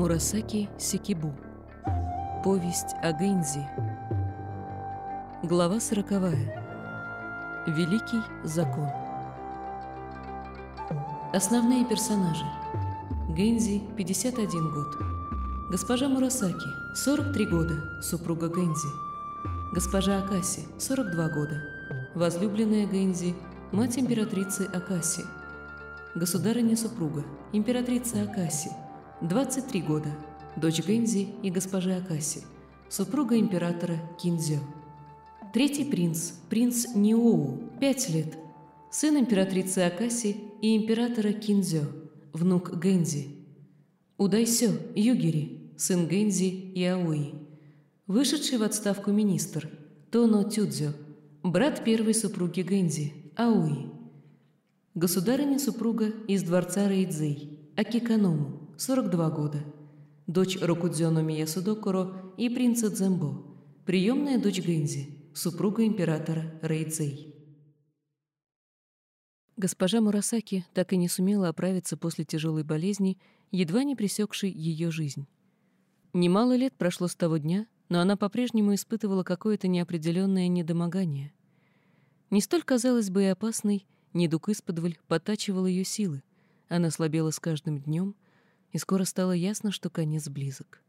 Мурасаки Сикибу. Повесть о Гэнзи. Глава сороковая. Великий закон. Основные персонажи. Гэнзи, 51 год. Госпожа Мурасаки, 43 года, супруга Гэнзи. Госпожа Акаси, 42 года. Возлюбленная Гэнзи, мать императрицы Акаси. Государыня-супруга, императрица Акаси, 23 года, дочь Гэнзи и госпожи Акаси, супруга императора Кинзё. Третий принц, принц Ниоу, 5 лет, сын императрицы Акаси и императора Кинзё, внук Гэнзи. Удайсё, Югири, сын Гэнзи и Аои. Вышедший в отставку министр, Тоно Тюдзё, брат первой супруги Гэнзи, Аои. Государыня-супруга из дворца Рейдзей, Акиканому, 42 года. Дочь Рокудзёно Миясудокуро и принца Дзэмбо, приемная дочь Гэнзи, супруга императора Рейдзей. Госпожа Мурасаки так и не сумела оправиться после тяжелой болезни, едва не пресекшей ее жизнь. Немало лет прошло с того дня, но она по-прежнему испытывала какое-то неопределенное недомогание. Не столь, казалось бы, и опасной, недуг исподволь подтачивал ее силы. Она слабела с каждым днем, и скоро стало ясно, что конец близок.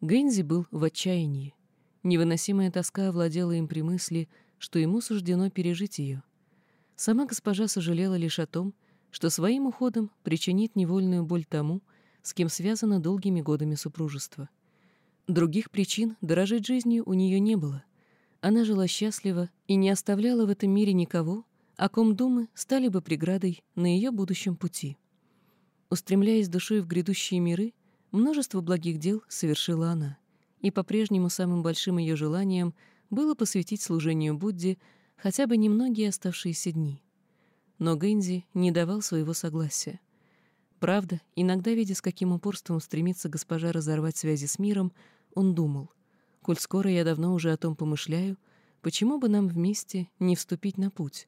Гэнзи был в отчаянии. Невыносимая тоска овладела им при мысли, что ему суждено пережить ее. Сама госпожа сожалела лишь о том, что своим уходом причинит невольную боль тому, с кем связано долгими годами супружества. Других причин дорожить жизнью у нее не было. Она жила счастливо и не оставляла в этом мире никого, о ком думы стали бы преградой на ее будущем пути. Устремляясь душой в грядущие миры, множество благих дел совершила она, и по-прежнему самым большим ее желанием было посвятить служению Будде хотя бы немногие оставшиеся дни. Но Гэнзи не давал своего согласия. Правда, иногда, видя, с каким упорством стремится госпожа разорвать связи с миром, он думал, «Коль скоро я давно уже о том помышляю, почему бы нам вместе не вступить на путь?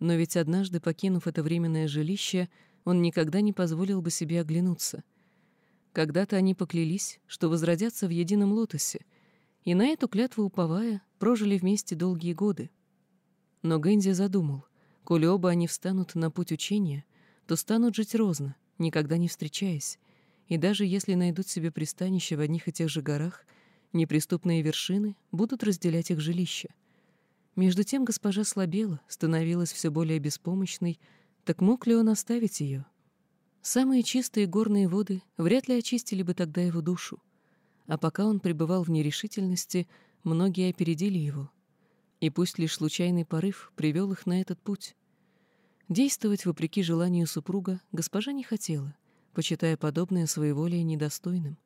Но ведь однажды, покинув это временное жилище, он никогда не позволил бы себе оглянуться. Когда-то они поклялись, что возродятся в едином лотосе, и на эту клятву уповая, прожили вместе долгие годы. Но Гэнзи задумал, коли оба они встанут на путь учения, то станут жить розно, никогда не встречаясь, и даже если найдут себе пристанище в одних и тех же горах, неприступные вершины будут разделять их жилища. Между тем госпожа слабела, становилась все более беспомощной, так мог ли он оставить ее? Самые чистые горные воды вряд ли очистили бы тогда его душу. А пока он пребывал в нерешительности, многие опередили его. И пусть лишь случайный порыв привел их на этот путь. Действовать вопреки желанию супруга госпожа не хотела, почитая подобное своеволие недостойным.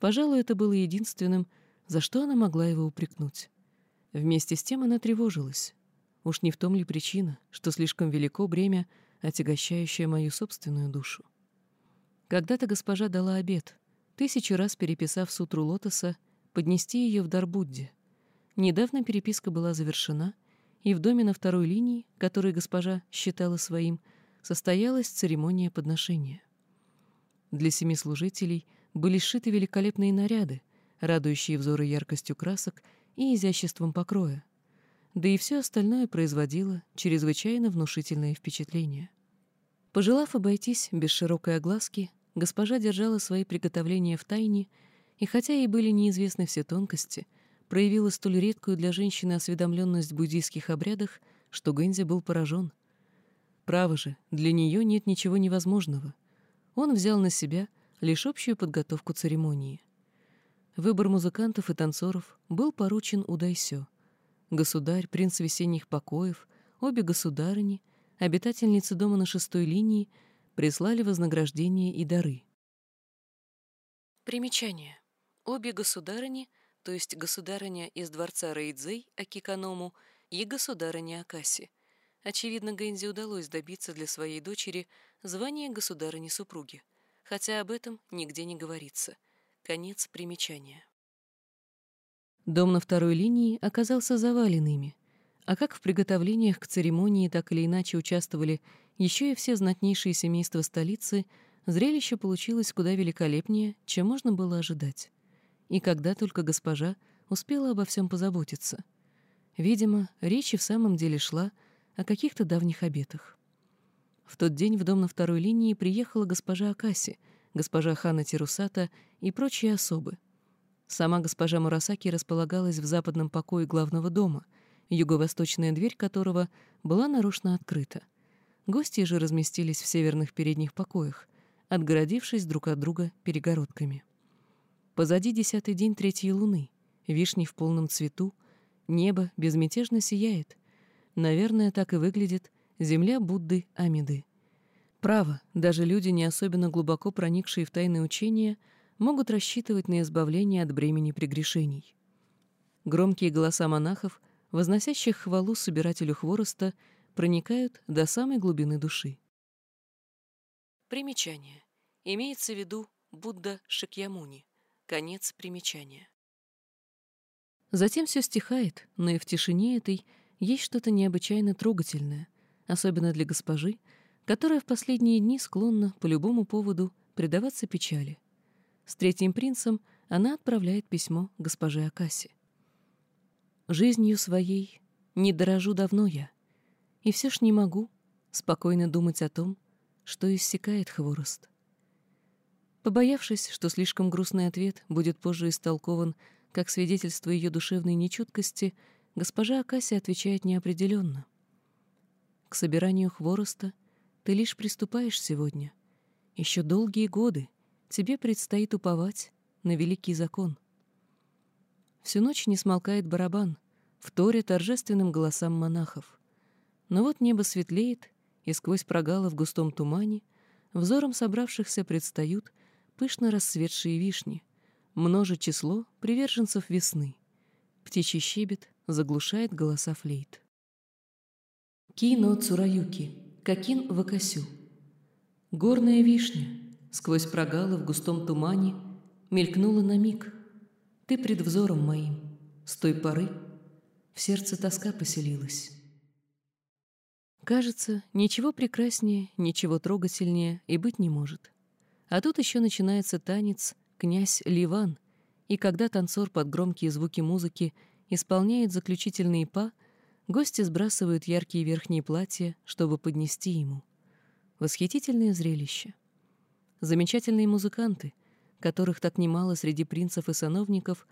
Пожалуй, это было единственным, за что она могла его упрекнуть. Вместе с тем она тревожилась. Уж не в том ли причина, что слишком велико бремя, отягощающее мою собственную душу? Когда-то госпожа дала обед, тысячу раз переписав сутру лотоса, поднести ее в дар Будде. Недавно переписка была завершена, и в доме на второй линии, который госпожа считала своим, состоялась церемония подношения. Для семи служителей были сшиты великолепные наряды, радующие взоры яркостью красок и изяществом покроя да и все остальное производило чрезвычайно внушительное впечатление. Пожелав обойтись без широкой огласки, госпожа держала свои приготовления в тайне, и хотя ей были неизвестны все тонкости, проявила столь редкую для женщины осведомленность в буддийских обрядах, что Гэнзи был поражен. Право же, для нее нет ничего невозможного. Он взял на себя лишь общую подготовку церемонии. Выбор музыкантов и танцоров был поручен Удайсё — Государь, принц весенних покоев, обе государыни, обитательницы дома на шестой линии, прислали вознаграждения и дары. Примечание. Обе государыни, то есть государыня из дворца Рейдзей, Акиканому, и государыня Акаси. Очевидно, Гэнзи удалось добиться для своей дочери звания государыни-супруги, хотя об этом нигде не говорится. Конец примечания. Дом на второй линии оказался завален ими, а как в приготовлениях к церемонии так или иначе участвовали еще и все знатнейшие семейства столицы, Зрелище получилось куда великолепнее, чем можно было ожидать. И когда только госпожа успела обо всем позаботиться. Видимо, речь и в самом деле шла о каких-то давних обетах. В тот день в дом на второй линии приехала госпожа Акаси, госпожа Хана Тирусата и прочие особы. Сама госпожа Мурасаки располагалась в западном покое главного дома, юго-восточная дверь которого была нарочно открыта. Гости же разместились в северных передних покоях, отгородившись друг от друга перегородками. Позади десятый день третьей луны, вишни в полном цвету, небо безмятежно сияет. Наверное, так и выглядит земля Будды Амиды. Право, даже люди, не особенно глубоко проникшие в тайны учения, могут рассчитывать на избавление от бремени прегрешений. Громкие голоса монахов, возносящих хвалу собирателю хвороста, проникают до самой глубины души. Примечание. Имеется в виду Будда Шакьямуни. Конец примечания. Затем все стихает, но и в тишине этой есть что-то необычайно трогательное, особенно для госпожи, которая в последние дни склонна по любому поводу предаваться печали. С третьим принцем она отправляет письмо госпоже Акаси. «Жизнью своей не дорожу давно я, и все ж не могу спокойно думать о том, что иссякает хворост». Побоявшись, что слишком грустный ответ будет позже истолкован как свидетельство ее душевной нечуткости, госпожа Акаси отвечает неопределенно. «К собиранию хвороста — ты лишь приступаешь сегодня. Еще долгие годы тебе предстоит уповать на великий закон. Всю ночь не смолкает барабан, в торе торжественным голосам монахов. Но вот небо светлеет, и сквозь прогалы в густом тумане взором собравшихся предстают пышно расцветшие вишни, множе число приверженцев весны. Птичий щебет заглушает голоса флейт. Кино Цураюки Какин Вакасю. Горная вишня сквозь прогалы в густом тумане мелькнула на миг. Ты пред взором моим, с той поры в сердце тоска поселилась. Кажется, ничего прекраснее, ничего трогательнее и быть не может. А тут еще начинается танец «Князь Ливан», и когда танцор под громкие звуки музыки исполняет заключительные па — Гости сбрасывают яркие верхние платья, чтобы поднести ему. Восхитительное зрелище. Замечательные музыканты, которых так немало среди принцев и сановников,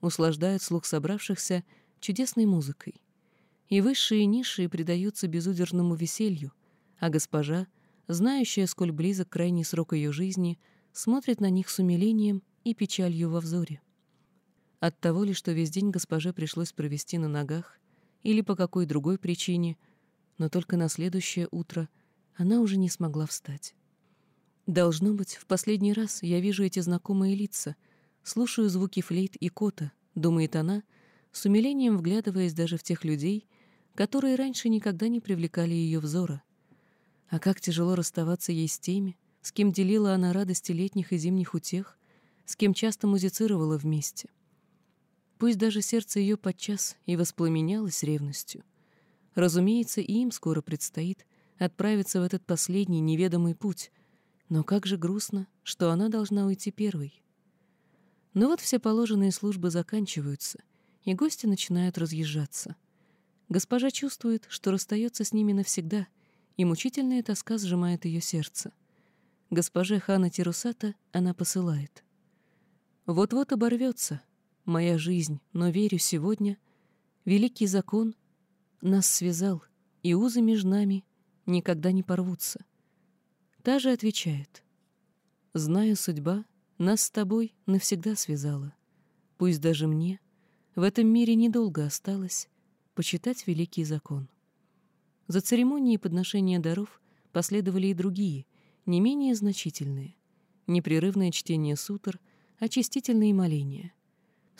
услаждают слух собравшихся чудесной музыкой. И высшие и низшие предаются безудержному веселью, а госпожа, знающая, сколь близок крайний срок ее жизни, смотрит на них с умилением и печалью во взоре. От того ли, что весь день госпоже пришлось провести на ногах, или по какой другой причине, но только на следующее утро она уже не смогла встать. Должно быть, в последний раз я вижу эти знакомые лица, слушаю звуки флейт и кота, думает она, с умилением вглядываясь даже в тех людей, которые раньше никогда не привлекали ее взора. А как тяжело расставаться ей с теми, с кем делила она радости летних и зимних утех, с кем часто музицировала вместе — Пусть даже сердце ее подчас и воспламенялось ревностью. Разумеется, и им скоро предстоит отправиться в этот последний неведомый путь, но как же грустно, что она должна уйти первой. Но вот все положенные службы заканчиваются, и гости начинают разъезжаться. Госпожа чувствует, что расстается с ними навсегда, и мучительная тоска сжимает ее сердце. Госпоже Хана Тирусата она посылает. Вот-вот оборвется, моя жизнь, но верю сегодня, великий закон нас связал, и узы между нами никогда не порвутся. Та же отвечает, «Знаю, судьба нас с тобой навсегда связала. Пусть даже мне в этом мире недолго осталось почитать великий закон». За церемонии подношения даров последовали и другие, не менее значительные. Непрерывное чтение сутр, очистительные моления —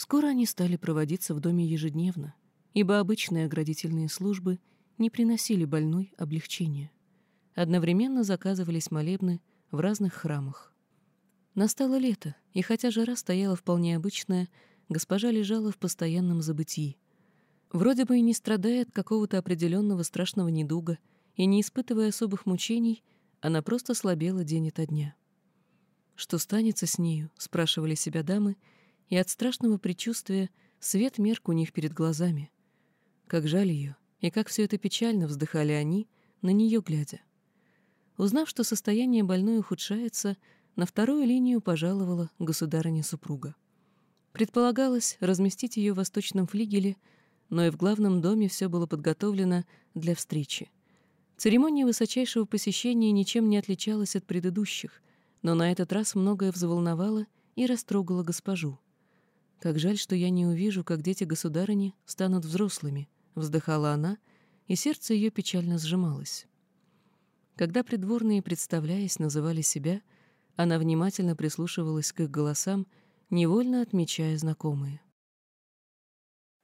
Скоро они стали проводиться в доме ежедневно, ибо обычные оградительные службы не приносили больной облегчения. Одновременно заказывались молебны в разных храмах. Настало лето, и хотя жара стояла вполне обычная, госпожа лежала в постоянном забытии. Вроде бы и не страдая от какого-то определенного страшного недуга и не испытывая особых мучений, она просто слабела день ото дня. что станется с нею?» — спрашивали себя дамы, и от страшного предчувствия свет мерк у них перед глазами. Как жаль ее, и как все это печально вздыхали они, на нее глядя. Узнав, что состояние больной ухудшается, на вторую линию пожаловала государыня-супруга. Предполагалось разместить ее в восточном флигеле, но и в главном доме все было подготовлено для встречи. Церемония высочайшего посещения ничем не отличалась от предыдущих, но на этот раз многое взволновало и растрогало госпожу. «Как жаль, что я не увижу, как дети государыни станут взрослыми», — вздыхала она, и сердце ее печально сжималось. Когда придворные, представляясь, называли себя, она внимательно прислушивалась к их голосам, невольно отмечая знакомые.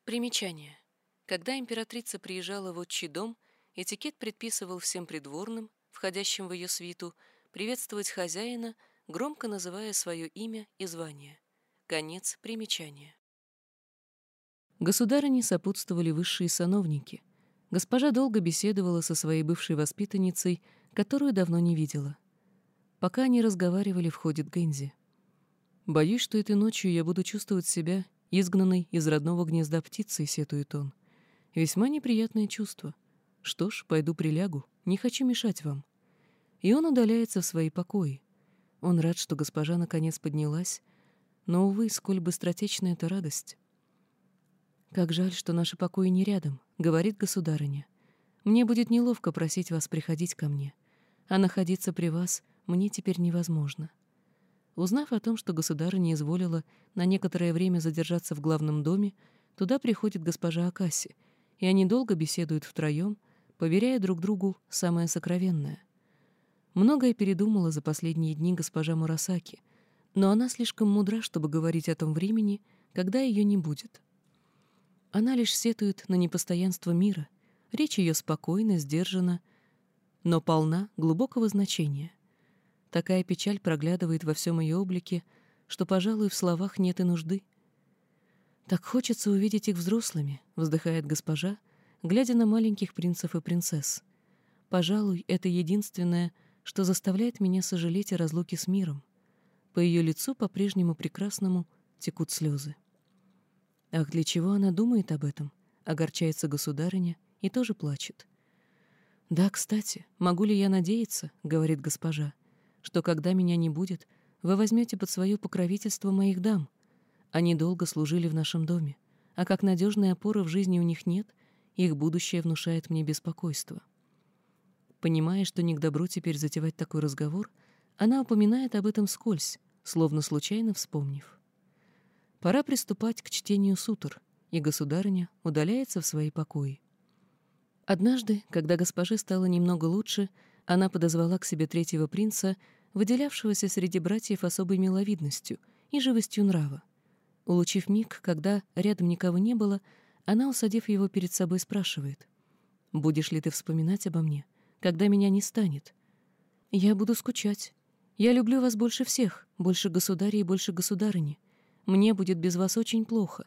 Примечание. Когда императрица приезжала в отчий дом, этикет предписывал всем придворным, входящим в ее свиту, приветствовать хозяина, громко называя свое имя и звание. Конец примечания. Государыне сопутствовали высшие сановники. Госпожа долго беседовала со своей бывшей воспитанницей, которую давно не видела. Пока они разговаривали, входит Гэнзи. «Боюсь, что этой ночью я буду чувствовать себя изгнанной из родного гнезда птицей», — сетует он. «Весьма неприятное чувство. Что ж, пойду прилягу, не хочу мешать вам». И он удаляется в свои покои. Он рад, что госпожа наконец поднялась, но, увы, сколь быстротечна эта радость. «Как жаль, что наши покои не рядом», — говорит государыня. «Мне будет неловко просить вас приходить ко мне, а находиться при вас мне теперь невозможно». Узнав о том, что государыня изволила на некоторое время задержаться в главном доме, туда приходит госпожа Акаси, и они долго беседуют втроем, поверяя друг другу самое сокровенное. Многое передумала за последние дни госпожа Мурасаки, но она слишком мудра, чтобы говорить о том времени, когда ее не будет. Она лишь сетует на непостоянство мира, речь ее спокойна, сдержана, но полна глубокого значения. Такая печаль проглядывает во всем ее облике, что, пожалуй, в словах нет и нужды. «Так хочется увидеть их взрослыми», — вздыхает госпожа, глядя на маленьких принцев и принцесс. «Пожалуй, это единственное, что заставляет меня сожалеть о разлуке с миром. По ее лицу по-прежнему прекрасному текут слезы. Ах, для чего она думает об этом? Огорчается государыня и тоже плачет. «Да, кстати, могу ли я надеяться, — говорит госпожа, — что когда меня не будет, вы возьмете под свое покровительство моих дам. Они долго служили в нашем доме, а как надежной опоры в жизни у них нет, их будущее внушает мне беспокойство». Понимая, что не к добру теперь затевать такой разговор, она упоминает об этом скользь, словно случайно вспомнив. Пора приступать к чтению сутр, и государыня удаляется в свои покои. Однажды, когда госпоже стало немного лучше, она подозвала к себе третьего принца, выделявшегося среди братьев особой миловидностью и живостью нрава. Улучив миг, когда рядом никого не было, она, усадив его перед собой, спрашивает, «Будешь ли ты вспоминать обо мне, когда меня не станет?» «Я буду скучать. Я люблю вас больше всех, больше государя и больше государыни. Мне будет без вас очень плохо».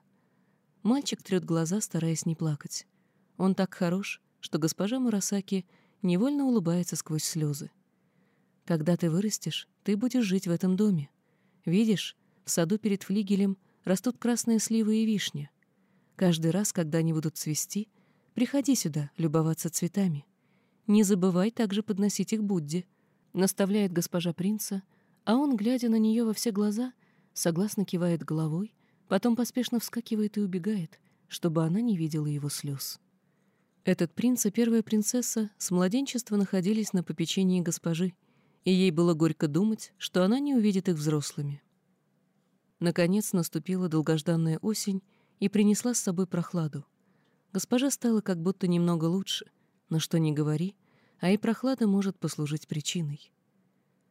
Мальчик трет глаза, стараясь не плакать. Он так хорош, что госпожа Мурасаки невольно улыбается сквозь слезы. «Когда ты вырастешь, ты будешь жить в этом доме. Видишь, в саду перед флигелем растут красные сливы и вишня. Каждый раз, когда они будут цвести, приходи сюда любоваться цветами. Не забывай также подносить их Будде», наставляет госпожа принца, а он, глядя на нее во все глаза, согласно кивает головой, потом поспешно вскакивает и убегает, чтобы она не видела его слез. Этот принц и первая принцесса с младенчества находились на попечении госпожи, и ей было горько думать, что она не увидит их взрослыми. Наконец наступила долгожданная осень и принесла с собой прохладу. Госпожа стала как будто немного лучше, но что ни говори — а и прохлада может послужить причиной.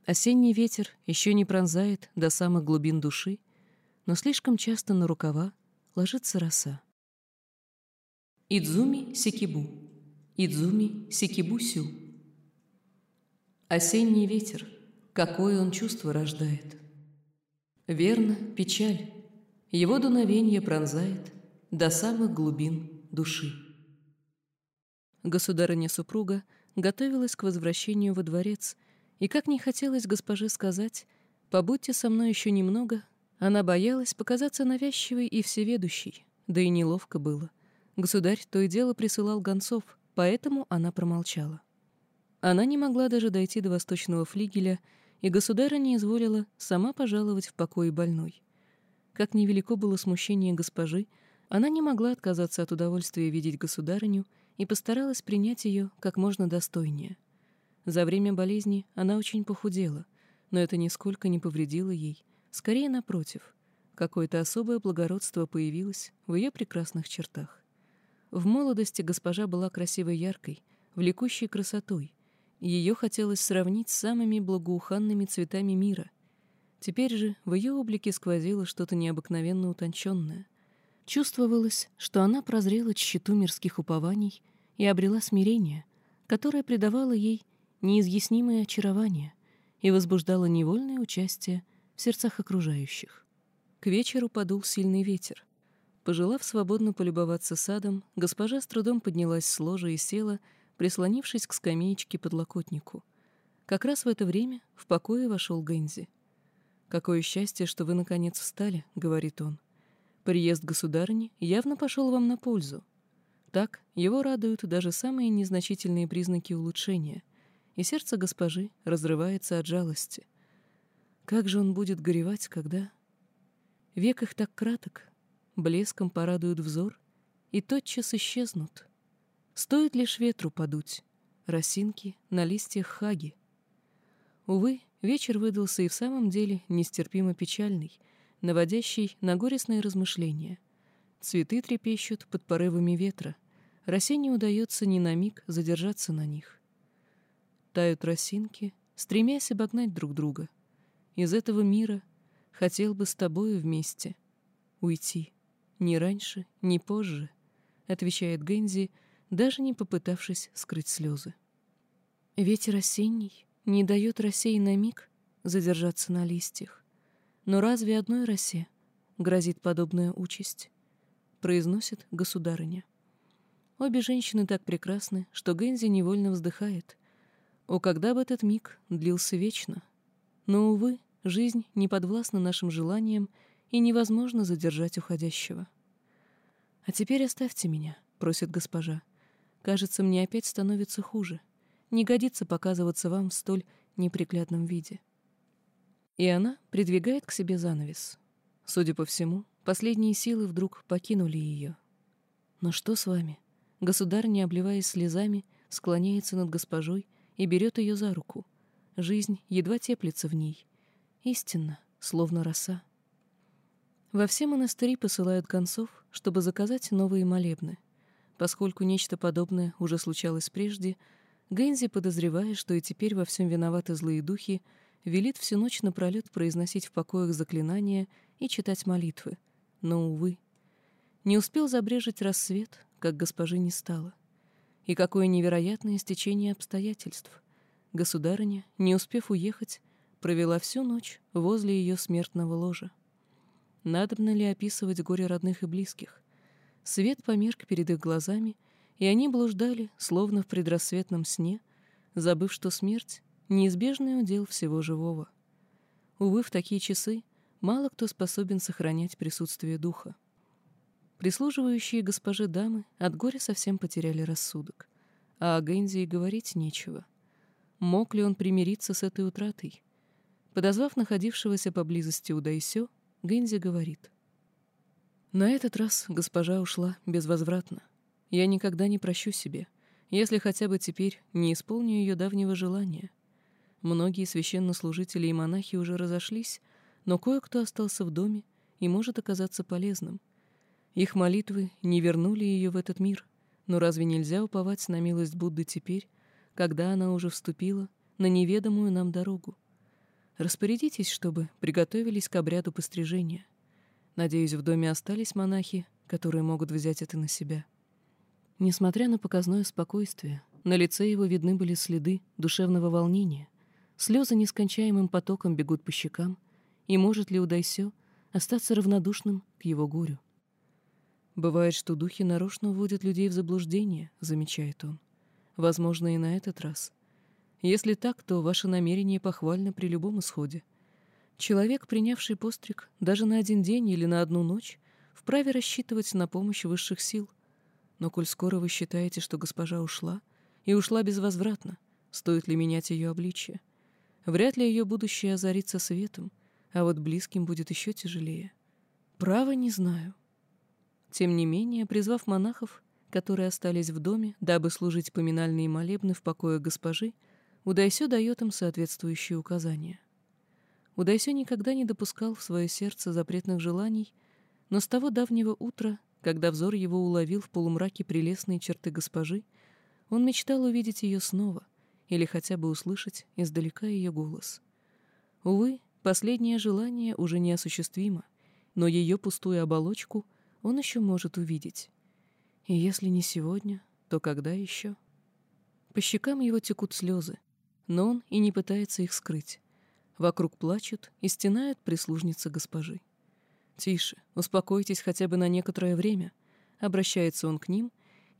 Осенний ветер еще не пронзает до самых глубин души, но слишком часто на рукава ложится роса. Идзуми Сикибу. Идзуми Сикибусю. Осенний ветер, какое он чувство рождает. Верно, печаль, его дуновенье пронзает до самых глубин души. Государыня-супруга — готовилась к возвращению во дворец, и, как не хотелось госпоже сказать, Побудьте со мной еще немного. Она боялась показаться навязчивой и всеведущей, да и неловко было. Государь то и дело присылал гонцов, поэтому она промолчала. Она не могла даже дойти до восточного флигеля, и государя не изволила сама пожаловать в покое больной. Как невелико было смущение госпожи, она не могла отказаться от удовольствия видеть государыню и постаралась принять ее как можно достойнее. За время болезни она очень похудела, но это нисколько не повредило ей, скорее напротив, какое-то особое благородство появилось в ее прекрасных чертах. В молодости госпожа была красивой яркой, влекущей красотой, ее хотелось сравнить с самыми благоуханными цветами мира. Теперь же в ее облике сквозило что-то необыкновенно утонченное. Чувствовалось, что она прозрела тщету мирских упований и обрела смирение, которое придавало ей неизъяснимое очарование и возбуждало невольное участие в сердцах окружающих. К вечеру подул сильный ветер. Пожелав свободно полюбоваться садом, госпожа с трудом поднялась с ложа и села, прислонившись к скамеечке подлокотнику. Как раз в это время в покое вошел Гэнзи. «Какое счастье, что вы, наконец, встали», — говорит он. «Приезд государыни явно пошел вам на пользу. Так его радуют даже самые незначительные признаки улучшения, и сердце госпожи разрывается от жалости. Как же он будет горевать, когда... Век их так краток, блеском порадуют взор, и тотчас исчезнут». Стоит лишь ветру подуть, росинки на листьях хаги. Увы, вечер выдался и в самом деле нестерпимо печальный, наводящий на горестные размышления. Цветы трепещут под порывами ветра, росе не удается ни на миг задержаться на них. Тают росинки, стремясь обогнать друг друга. Из этого мира хотел бы с тобою вместе уйти. Ни раньше, ни позже, — отвечает Гензи, — даже не попытавшись скрыть слезы. Ветер осенний не дает росе и на миг задержаться на листьях. Но разве одной росе грозит подобная участь? Произносит государыня. Обе женщины так прекрасны, что Гензи невольно вздыхает. О, когда бы этот миг длился вечно! Но, увы, жизнь не подвластна нашим желаниям, и невозможно задержать уходящего. «А теперь оставьте меня», — просит госпожа. Кажется, мне опять становится хуже. Не годится показываться вам в столь неприглядном виде. И она придвигает к себе занавес. Судя по всему, последние силы вдруг покинули ее. Но что с вами? Государь, не обливаясь слезами, склоняется над госпожой и берет ее за руку. Жизнь едва теплится в ней. Истинно, словно роса. Во все монастыри посылают концов, чтобы заказать новые молебны — Поскольку нечто подобное уже случалось прежде, Гэнзи, подозревая, что и теперь во всем виноваты злые духи, велит всю ночь напролет произносить в покоях заклинания и читать молитвы. Но, увы, не успел забрежить рассвет, как госпожи не стало. И какое невероятное стечение обстоятельств. Государыня, не успев уехать, провела всю ночь возле ее смертного ложа. Надобно ли описывать горе родных и близких? Свет померк перед их глазами, и они блуждали, словно в предрассветном сне, забыв, что смерть — неизбежный удел всего живого. Увы, в такие часы мало кто способен сохранять присутствие духа. Прислуживающие госпоже дамы от горя совсем потеряли рассудок, а о Гензи и говорить нечего. Мог ли он примириться с этой утратой? Подозвав находившегося поблизости Удайсё, Гензи говорит — на этот раз госпожа ушла безвозвратно. Я никогда не прощу себе, если хотя бы теперь не исполню ее давнего желания. Многие священнослужители и монахи уже разошлись, но кое-кто остался в доме и может оказаться полезным. Их молитвы не вернули ее в этот мир, но разве нельзя уповать на милость Будды теперь, когда она уже вступила на неведомую нам дорогу? Распорядитесь, чтобы приготовились к обряду пострижения — Надеюсь, в доме остались монахи, которые могут взять это на себя. Несмотря на показное спокойствие, на лице его видны были следы душевного волнения. Слезы нескончаемым потоком бегут по щекам, и может ли Удайсё остаться равнодушным к его горю? «Бывает, что духи нарочно вводят людей в заблуждение», — замечает он. «Возможно, и на этот раз. Если так, то ваше намерение похвально при любом исходе. Человек, принявший постриг даже на один день или на одну ночь, вправе рассчитывать на помощь высших сил. Но коль скоро вы считаете, что госпожа ушла, и ушла безвозвратно, стоит ли менять ее обличие? Вряд ли ее будущее озарится светом, а вот близким будет еще тяжелее. Право не знаю. Тем не менее, призвав монахов, которые остались в доме, дабы служить поминальные молебны в покое госпожи, Удайсё дает им соответствующие указания. Удайсё никогда не допускал в свое сердце запретных желаний, но с того давнего утра, когда взор его уловил в полумраке прелестные черты госпожи, он мечтал увидеть ее снова или хотя бы услышать издалека ее голос. Увы, последнее желание уже неосуществимо, но ее пустую оболочку он еще может увидеть. И если не сегодня, то когда еще? По щекам его текут слезы, но он и не пытается их скрыть. Вокруг плачут и стенают прислужницы госпожи. «Тише, успокойтесь хотя бы на некоторое время», — обращается он к ним,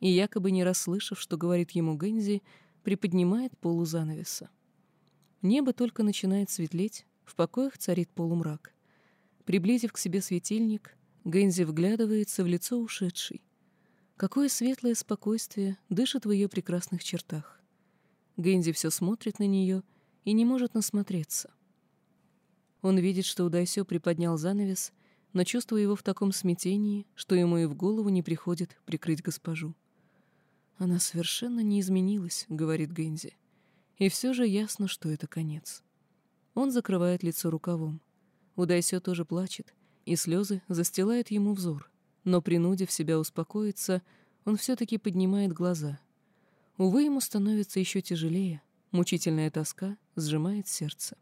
и, якобы не расслышав, что говорит ему Гэнзи, приподнимает полу занавеса. Небо только начинает светлеть, в покоях царит полумрак. Приблизив к себе светильник, Гэнзи вглядывается в лицо ушедшей. Какое светлое спокойствие дышит в ее прекрасных чертах. Гэнзи все смотрит на нее и не может насмотреться. Он видит, что Удайсё приподнял занавес, но чувствуя его в таком смятении, что ему и в голову не приходит прикрыть госпожу. «Она совершенно не изменилась», — говорит Гэнзи. «И все же ясно, что это конец». Он закрывает лицо рукавом. Удайсё тоже плачет, и слезы застилают ему взор. Но, принудив себя успокоиться, он все-таки поднимает глаза. Увы, ему становится еще тяжелее. Мучительная тоска сжимает сердце.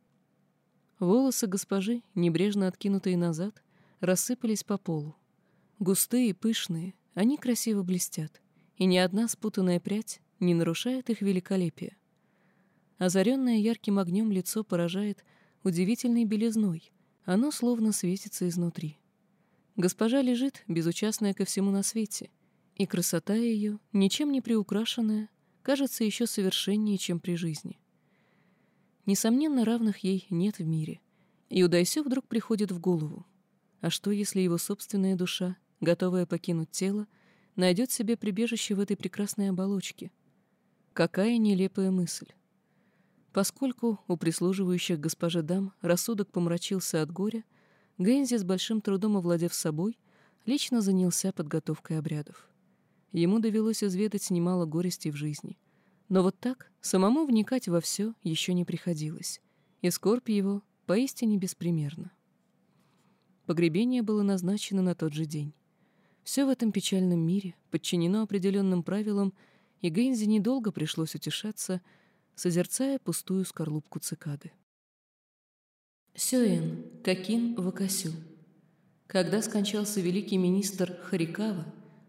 Волосы госпожи, небрежно откинутые назад, рассыпались по полу. Густые, пышные, они красиво блестят, и ни одна спутанная прядь не нарушает их великолепие. Озаренное ярким огнем лицо поражает удивительной белизной, оно словно светится изнутри. Госпожа лежит, безучастная ко всему на свете, и красота ее, ничем не приукрашенная, кажется еще совершеннее, чем при жизни. Несомненно, равных ей нет в мире. И Удайсё вдруг приходит в голову. А что, если его собственная душа, готовая покинуть тело, найдет себе прибежище в этой прекрасной оболочке? Какая нелепая мысль. Поскольку у прислуживающих госпоже дам рассудок помрачился от горя, Гэнзи, с большим трудом овладев собой, лично занялся подготовкой обрядов. Ему довелось изведать немало горестей в жизни. Но вот так самому вникать во все еще не приходилось, и скорбь его поистине беспримерна. Погребение было назначено на тот же день. Все в этом печальном мире подчинено определенным правилам, и Гейнзи недолго пришлось утешаться, созерцая пустую скорлупку цикады. Сёэн, Какин Вакасю. Когда скончался великий министр Харикава,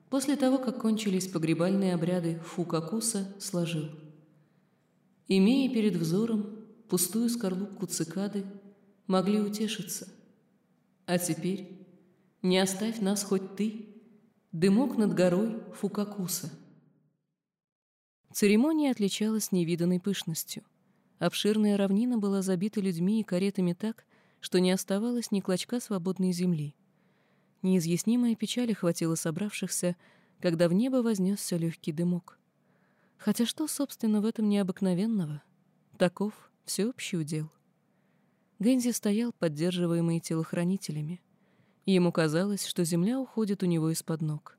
После того, как кончились погребальные обряды Фукакуса, сложил. Имея перед взором пустую скорлупку цикады, могли утешиться. А теперь не оставь нас хоть ты, дымок над горой Фукакуса. Церемония отличалась невиданной пышностью. Обширная равнина была забита людьми и каретами так, что не оставалось ни клочка свободной земли. Неизъяснимая печаль охватила собравшихся, когда в небо вознесся легкий дымок. Хотя что, собственно, в этом необыкновенного? Таков всеобщий удел. Гэнзи стоял, поддерживаемый телохранителями. Ему казалось, что земля уходит у него из-под ног.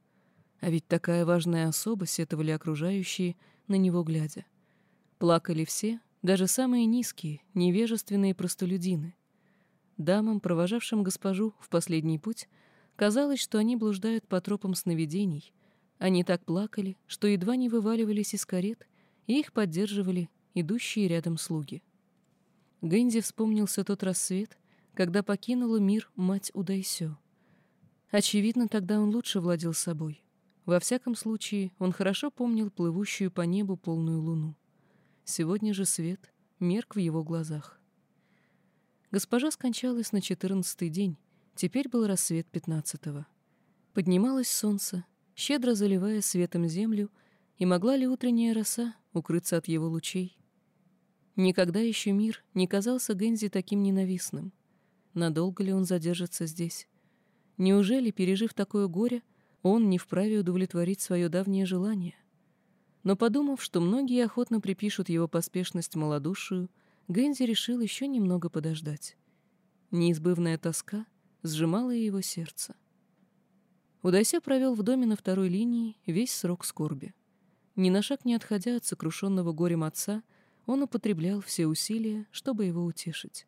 А ведь такая важная особа сетовали окружающие, на него глядя. Плакали все, даже самые низкие, невежественные простолюдины. Дамам, провожавшим госпожу в последний путь, Казалось, что они блуждают по тропам сновидений. Они так плакали, что едва не вываливались из карет, и их поддерживали идущие рядом слуги. Гэнди вспомнился тот рассвет, когда покинула мир мать Удайсё. Очевидно, тогда он лучше владел собой. Во всяком случае, он хорошо помнил плывущую по небу полную луну. Сегодня же свет мерк в его глазах. Госпожа скончалась на четырнадцатый день, Теперь был рассвет пятнадцатого. Поднималось солнце, щедро заливая светом землю, и могла ли утренняя роса укрыться от его лучей? Никогда еще мир не казался Гензи таким ненавистным. надолго ли он задержится здесь. Неужели, пережив такое горе, он не вправе удовлетворить свое давнее желание? Но подумав, что многие охотно припишут его поспешность малодушию, Гэнзи решил еще немного подождать. Неизбывная тоска сжимала его сердце. Удайся провел в доме на второй линии весь срок скорби. Ни на шаг не отходя от сокрушенного горем отца, он употреблял все усилия, чтобы его утешить.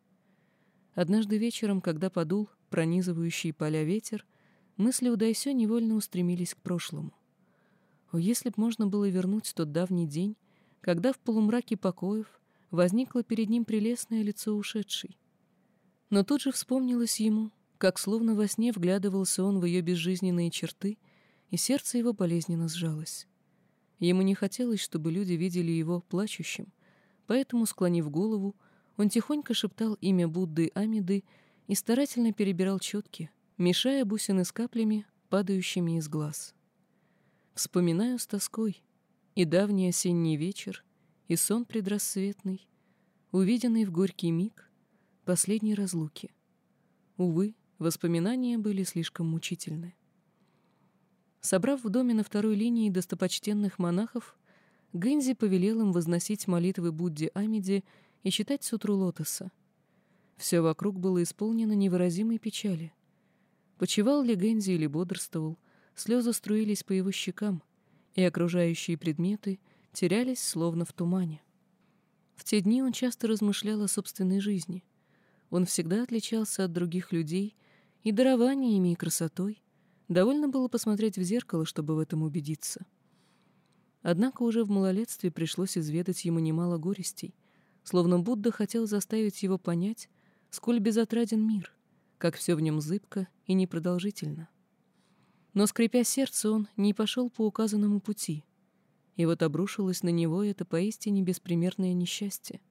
Однажды вечером, когда подул пронизывающий поля ветер, мысли Удайсё невольно устремились к прошлому. О, если б можно было вернуть тот давний день, когда в полумраке покоев возникло перед ним прелестное лицо ушедшей. Но тут же вспомнилось ему, как словно во сне вглядывался он в ее безжизненные черты, и сердце его болезненно сжалось. Ему не хотелось, чтобы люди видели его плачущим, поэтому, склонив голову, он тихонько шептал имя Будды Амиды и старательно перебирал четки, мешая бусины с каплями, падающими из глаз. Вспоминаю с тоской и давний осенний вечер, и сон предрассветный, увиденный в горький миг последней разлуки. Увы, воспоминания были слишком мучительны. Собрав в доме на второй линии достопочтенных монахов, Гэнзи повелел им возносить молитвы Будде Амиде и читать сутру лотоса. Все вокруг было исполнено невыразимой печали. Почевал ли Гэнзи или бодрствовал, слезы струились по его щекам, и окружающие предметы — терялись словно в тумане. В те дни он часто размышлял о собственной жизни. Он всегда отличался от других людей и дарованиями, и красотой. Довольно было посмотреть в зеркало, чтобы в этом убедиться. Однако уже в малолетстве пришлось изведать ему немало горестей, словно Будда хотел заставить его понять, сколь безотраден мир, как все в нем зыбко и непродолжительно. Но, скрипя сердце, он не пошел по указанному пути — и вот обрушилось на него это поистине беспримерное несчастье.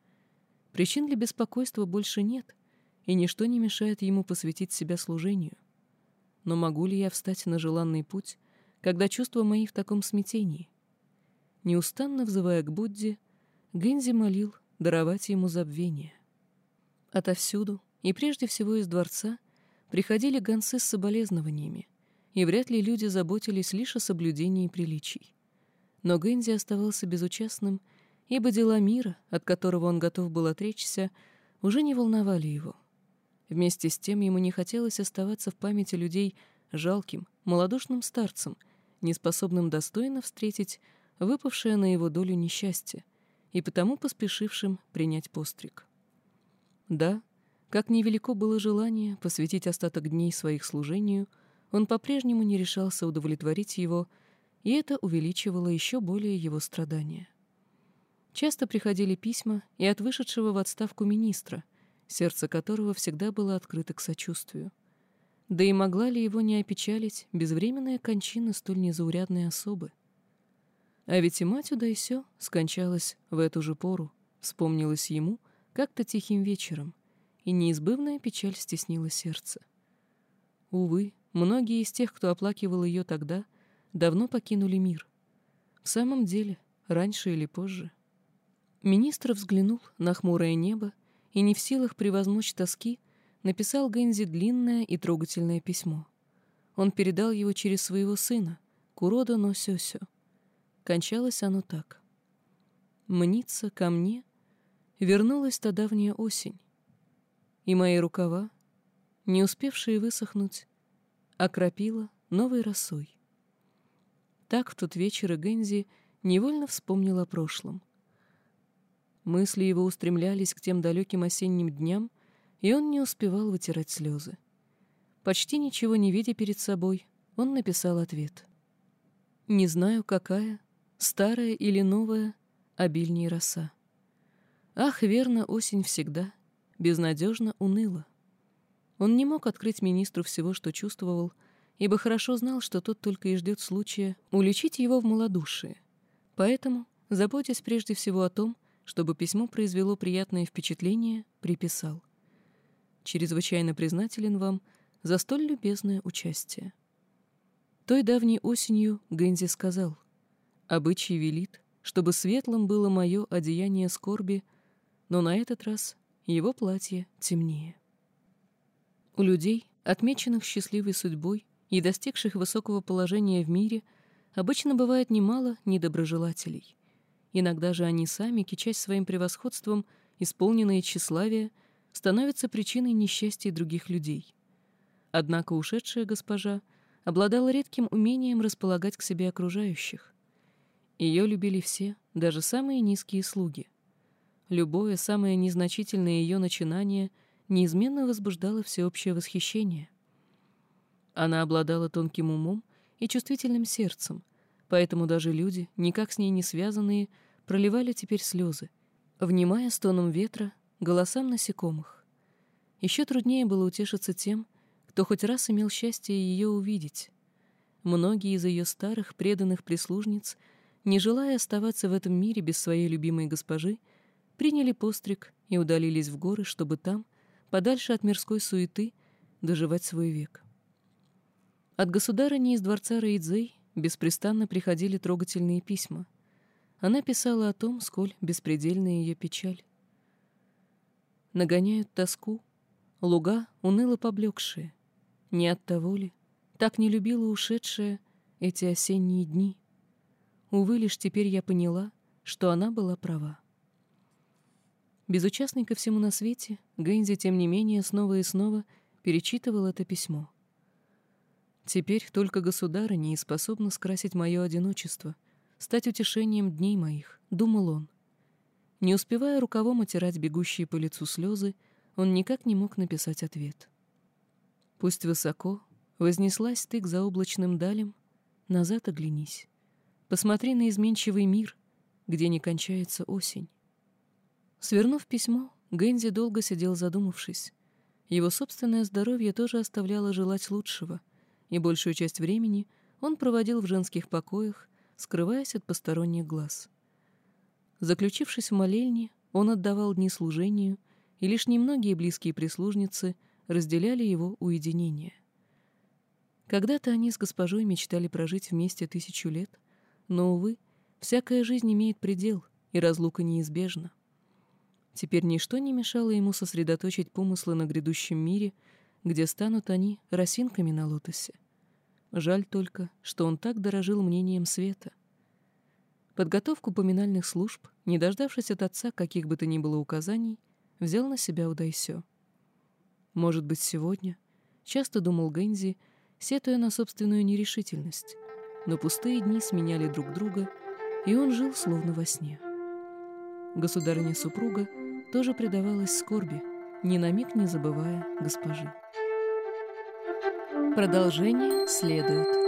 Причин для беспокойства больше нет, и ничто не мешает ему посвятить себя служению. Но могу ли я встать на желанный путь, когда чувства мои в таком смятении? Неустанно взывая к Будде, Гэнзи молил даровать ему забвение. Отовсюду, и прежде всего из дворца, приходили гонцы с соболезнованиями, и вряд ли люди заботились лишь о соблюдении приличий. Но Гэнди оставался безучастным, ибо дела мира, от которого он готов был отречься, уже не волновали его. Вместе с тем ему не хотелось оставаться в памяти людей жалким, малодушным старцем, неспособным достойно встретить выпавшее на его долю несчастье, и потому поспешившим принять постриг. Да, как невелико было желание посвятить остаток дней своих служению, он по-прежнему не решался удовлетворить его и это увеличивало еще более его страдания. Часто приходили письма и от вышедшего в отставку министра, сердце которого всегда было открыто к сочувствию. Да и могла ли его не опечалить безвременная кончина столь незаурядной особы? А ведь и мать Удайсё скончалась в эту же пору, вспомнилось ему как-то тихим вечером, и неизбывная печаль стеснила сердце. Увы, многие из тех, кто оплакивал ее тогда — давно покинули мир. В самом деле, раньше или позже. Министр взглянул на хмурое небо и, не в силах превозмочь тоски, написал Гэнзи длинное и трогательное письмо. Он передал его через своего сына, Куродо но Сёсё. Кончалось оно так. «Мнится ко мне вернулась та давняя осень, и мои рукава, не успевшие высохнуть, окропила новой росой. Так в тот вечер Гензи невольно вспомнил о прошлом. Мысли его устремлялись к тем далеким осенним дням, и он не успевал вытирать слезы. Почти ничего не видя перед собой, он написал ответ. «Не знаю, какая, старая или новая, обильнее роса. Ах, верно, осень всегда, безнадежно уныла». Он не мог открыть министру всего, что чувствовал, ибо хорошо знал, что тот только и ждет случая уличить его в малодушии. Поэтому, заботясь прежде всего о том, чтобы письмо произвело приятное впечатление, приписал. «Чрезвычайно признателен вам за столь любезное участие». Той давней осенью Гэнзи сказал, «Обычай велит, чтобы светлым было мое одеяние скорби, но на этот раз его платье темнее». У людей, отмеченных счастливой судьбой и достигших высокого положения в мире, обычно бывает немало недоброжелателей. Иногда же они сами, кичась своим превосходством, исполненные тщеславия, становятся причиной несчастья других людей. Однако ушедшая госпожа обладала редким умением располагать к себе окружающих. Ее любили все, даже самые низкие слуги. Любое самое незначительное ее начинание неизменно возбуждало всеобщее восхищение. Она обладала тонким умом и чувствительным сердцем, поэтому даже люди, никак с ней не связанные, проливали теперь слезы, внимая стоном ветра, голосам насекомых. Еще труднее было утешиться тем, кто хоть раз имел счастье ее увидеть. Многие из ее старых преданных прислужниц, не желая оставаться в этом мире без своей любимой госпожи, приняли постриг и удалились в горы, чтобы там, подальше от мирской суеты, доживать свой век. От государыни из дворца Рейдзей беспрестанно приходили трогательные письма. Она писала о том, сколь беспредельна ее печаль. Нагоняют тоску, луга уныло поблекшие. Не от того ли, так не любила ушедшая эти осенние дни. Увы, лишь теперь я поняла, что она была права. Безучастный ко всему на свете, Гэнзи, тем не менее, снова и снова перечитывал это письмо. Теперь только государыня и способна скрасить мое одиночество, стать утешением дней моих, — думал он. Не успевая рукавом отирать бегущие по лицу слезы, он никак не мог написать ответ. Пусть высоко вознеслась ты к заоблачным далям, назад оглянись. Посмотри на изменчивый мир, где не кончается осень. Свернув письмо, Гэнзи долго сидел задумавшись. Его собственное здоровье тоже оставляло желать лучшего, и большую часть времени он проводил в женских покоях, скрываясь от посторонних глаз. Заключившись в молельне, он отдавал дни служению, и лишь немногие близкие прислужницы — разделяли его уединение. Когда-то они с госпожой мечтали прожить вместе тысячу лет, но, увы, всякая жизнь имеет предел, и разлука неизбежна. Теперь ничто не мешало ему сосредоточить помыслы на грядущем мире, где станут они росинками на лотосе. Жаль только, что он так дорожил мнением света. Подготовку поминальных служб, не дождавшись от отца каких бы то ни было указаний, взял на себя Удайсё. Может быть, сегодня? Часто думал Гэнзи, сетуя на собственную нерешительность. Но пустые дни сменяли друг друга, и он жил словно во сне. Государыня-супруга тоже предавалась скорби, ни на миг не забывая госпожи. Продолжение следует.